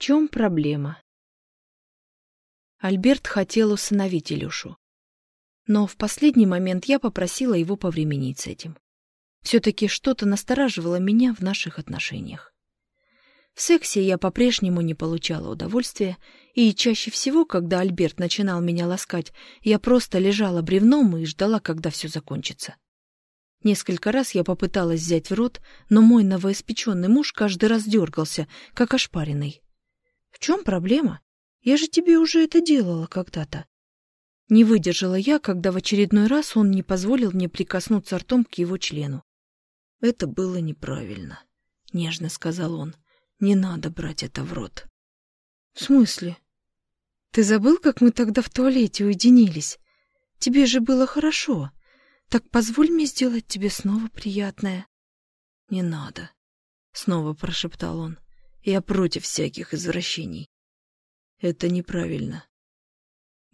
чем проблема? Альберт хотел усыновить Илюшу. Но в последний момент я попросила его повременить с этим. Все-таки что-то настораживало меня в наших отношениях. В сексе я по-прежнему не получала удовольствия, и чаще всего, когда Альберт начинал меня ласкать, я просто лежала бревном и ждала, когда все закончится. Несколько раз я попыталась взять в рот, но мой новоиспеченный муж каждый раз дергался, как ошпаренный. — В чем проблема? Я же тебе уже это делала когда-то. Не выдержала я, когда в очередной раз он не позволил мне прикоснуться ртом к его члену. — Это было неправильно, — нежно сказал он. — Не надо брать это в рот. — В смысле? Ты забыл, как мы тогда в туалете уединились? Тебе же было хорошо. Так позволь мне сделать тебе снова приятное. — Не надо, — снова прошептал он. — Я против всяких извращений. Это неправильно.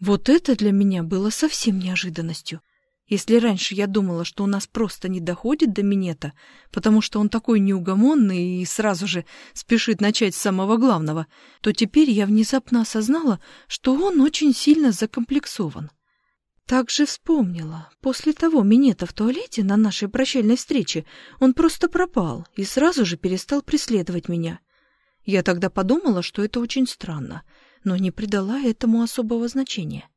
Вот это для меня было совсем неожиданностью. Если раньше я думала, что у нас просто не доходит до минета, потому что он такой неугомонный и сразу же спешит начать с самого главного, то теперь я внезапно осознала, что он очень сильно закомплексован. Также вспомнила. После того минета в туалете на нашей прощальной встрече он просто пропал и сразу же перестал преследовать меня. Я тогда подумала, что это очень странно, но не придала этому особого значения.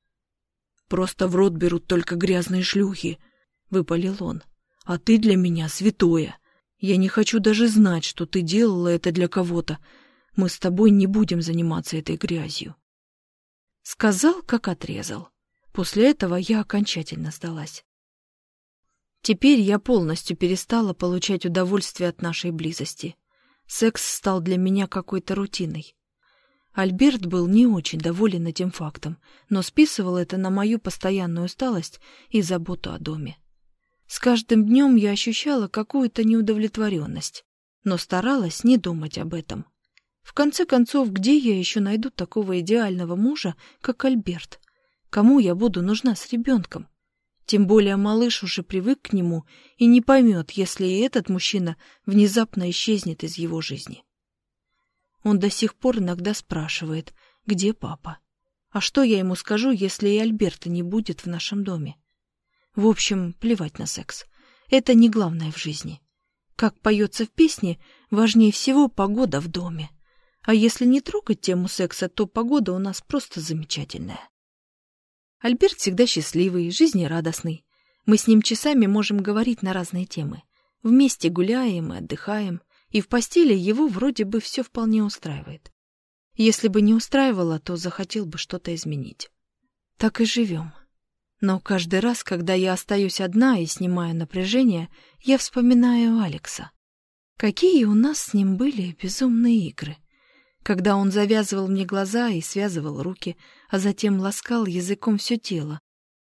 «Просто в рот берут только грязные шлюхи», — выпалил он. «А ты для меня святое. Я не хочу даже знать, что ты делала это для кого-то. Мы с тобой не будем заниматься этой грязью». Сказал, как отрезал. После этого я окончательно сдалась. Теперь я полностью перестала получать удовольствие от нашей близости. Секс стал для меня какой-то рутиной. Альберт был не очень доволен этим фактом, но списывал это на мою постоянную усталость и заботу о доме. С каждым днем я ощущала какую-то неудовлетворенность, но старалась не думать об этом. В конце концов, где я еще найду такого идеального мужа, как Альберт? Кому я буду нужна с ребенком? Тем более малыш уже привык к нему и не поймет, если и этот мужчина внезапно исчезнет из его жизни. Он до сих пор иногда спрашивает, где папа. А что я ему скажу, если и Альберта не будет в нашем доме? В общем, плевать на секс. Это не главное в жизни. Как поется в песне, важнее всего погода в доме. А если не трогать тему секса, то погода у нас просто замечательная. Альберт всегда счастливый, жизнерадостный. Мы с ним часами можем говорить на разные темы. Вместе гуляем и отдыхаем, и в постели его вроде бы все вполне устраивает. Если бы не устраивало, то захотел бы что-то изменить. Так и живем. Но каждый раз, когда я остаюсь одна и снимаю напряжение, я вспоминаю Алекса. Какие у нас с ним были безумные игры — когда он завязывал мне глаза и связывал руки, а затем ласкал языком все тело,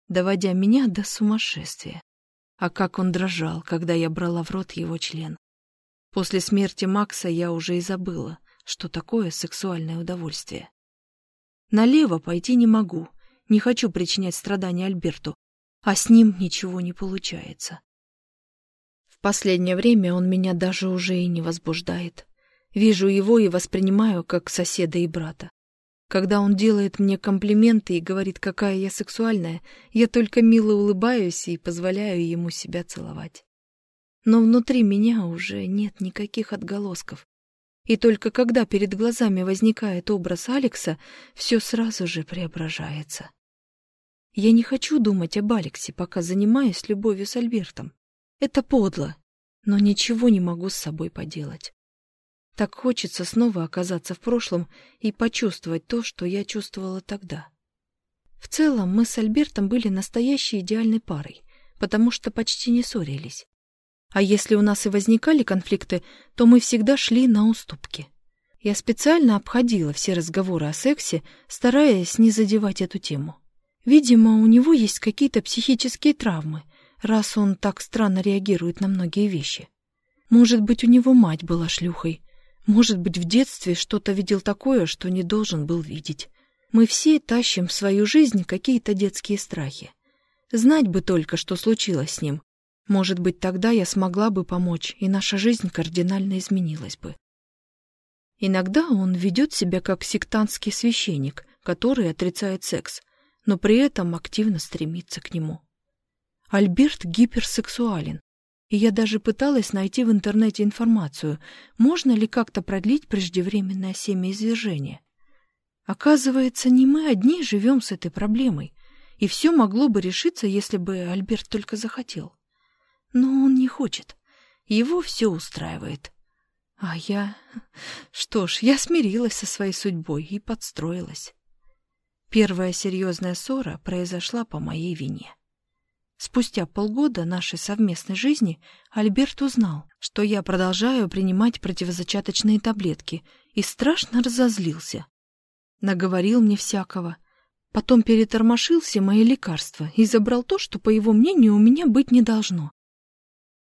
доводя меня до сумасшествия. А как он дрожал, когда я брала в рот его член. После смерти Макса я уже и забыла, что такое сексуальное удовольствие. Налево пойти не могу, не хочу причинять страдания Альберту, а с ним ничего не получается. В последнее время он меня даже уже и не возбуждает. Вижу его и воспринимаю как соседа и брата. Когда он делает мне комплименты и говорит, какая я сексуальная, я только мило улыбаюсь и позволяю ему себя целовать. Но внутри меня уже нет никаких отголосков. И только когда перед глазами возникает образ Алекса, все сразу же преображается. Я не хочу думать об Алексе, пока занимаюсь любовью с Альбертом. Это подло, но ничего не могу с собой поделать. Так хочется снова оказаться в прошлом и почувствовать то, что я чувствовала тогда. В целом, мы с Альбертом были настоящей идеальной парой, потому что почти не ссорились. А если у нас и возникали конфликты, то мы всегда шли на уступки. Я специально обходила все разговоры о сексе, стараясь не задевать эту тему. Видимо, у него есть какие-то психические травмы, раз он так странно реагирует на многие вещи. Может быть, у него мать была шлюхой, может быть, в детстве что-то видел такое, что не должен был видеть. Мы все тащим в свою жизнь какие-то детские страхи. Знать бы только, что случилось с ним. Может быть, тогда я смогла бы помочь, и наша жизнь кардинально изменилась бы. Иногда он ведет себя как сектантский священник, который отрицает секс, но при этом активно стремится к нему. Альберт гиперсексуален, и я даже пыталась найти в интернете информацию, можно ли как-то продлить преждевременное семяизвержение. Оказывается, не мы одни живем с этой проблемой, и все могло бы решиться, если бы Альберт только захотел. Но он не хочет. Его все устраивает. А я... Что ж, я смирилась со своей судьбой и подстроилась. Первая серьезная ссора произошла по моей вине. Спустя полгода нашей совместной жизни Альберт узнал, что я продолжаю принимать противозачаточные таблетки, и страшно разозлился. Наговорил мне всякого. Потом перетормошил все мои лекарства и забрал то, что, по его мнению, у меня быть не должно.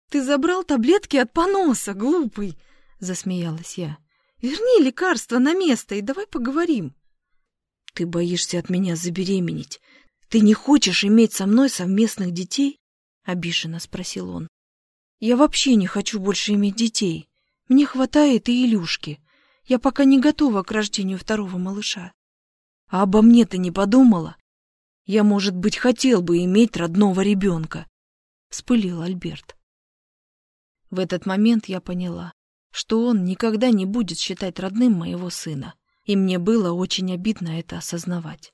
«Ты забрал таблетки от поноса, глупый!» — засмеялась я. «Верни лекарство на место и давай поговорим». «Ты боишься от меня забеременеть. Ты не хочешь иметь со мной совместных детей?» — обиженно спросил он. «Я вообще не хочу больше иметь детей. Мне хватает и Илюшки. Я пока не готова к рождению второго малыша». «А обо мне ты не подумала? Я, может быть, хотел бы иметь родного ребенка», — вспылил Альберт. В этот момент я поняла, что он никогда не будет считать родным моего сына, и мне было очень обидно это осознавать.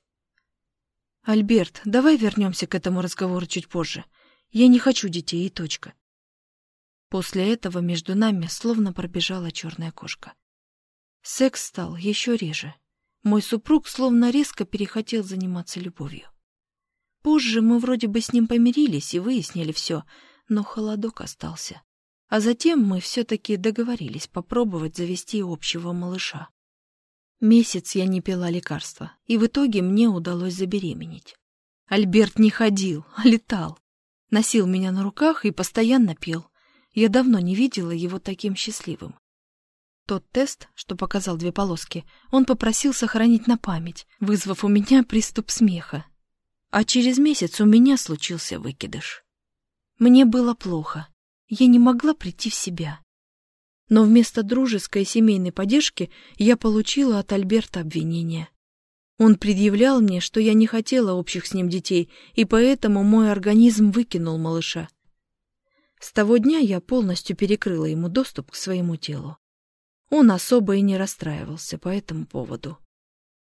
«Альберт, давай вернемся к этому разговору чуть позже. Я не хочу детей и точка». После этого между нами словно пробежала черная кошка. Секс стал еще реже. Мой супруг словно резко перехотел заниматься любовью. Позже мы вроде бы с ним помирились и выяснили все, но холодок остался. А затем мы все-таки договорились попробовать завести общего малыша. Месяц я не пила лекарства, и в итоге мне удалось забеременеть. Альберт не ходил, а летал. Носил меня на руках и постоянно пел. Я давно не видела его таким счастливым. Тот тест, что показал две полоски, он попросил сохранить на память, вызвав у меня приступ смеха. А через месяц у меня случился выкидыш. Мне было плохо, я не могла прийти в себя. Но вместо дружеской семейной поддержки я получила от Альберта обвинение. Он предъявлял мне, что я не хотела общих с ним детей, и поэтому мой организм выкинул малыша. С того дня я полностью перекрыла ему доступ к своему телу. Он особо и не расстраивался по этому поводу.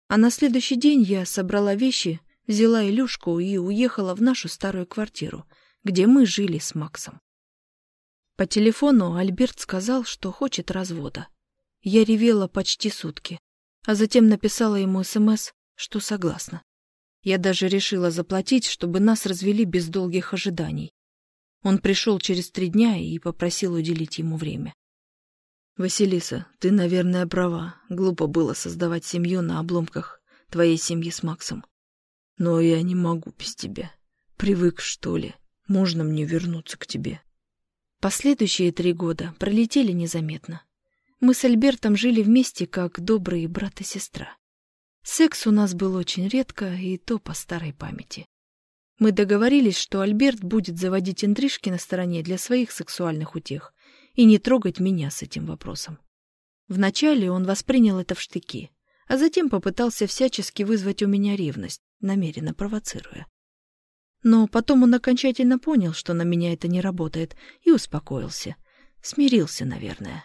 А на следующий день я собрала вещи, взяла Илюшку и уехала в нашу старую квартиру, где мы жили с Максом. По телефону Альберт сказал, что хочет развода. Я ревела почти сутки, а затем написала ему СМС, что согласна. Я даже решила заплатить, чтобы нас развели без долгих ожиданий. Он пришел через три дня и попросил уделить ему время. «Василиса, ты, наверное, права. Глупо было создавать семью на обломках твоей семьи с Максом. Но я не могу без тебя. Привык, что ли? Можно мне вернуться к тебе?» Последующие три года пролетели незаметно. Мы с Альбертом жили вместе, как добрые брат и сестра. Секс у нас был очень редко, и то по старой памяти. Мы договорились, что Альберт будет заводить интрижки на стороне для своих сексуальных утех и не трогать меня с этим вопросом. Вначале он воспринял это в штыки, а затем попытался всячески вызвать у меня ревность, намеренно провоцируя. Но потом он окончательно понял, что на меня это не работает, и успокоился. Смирился, наверное.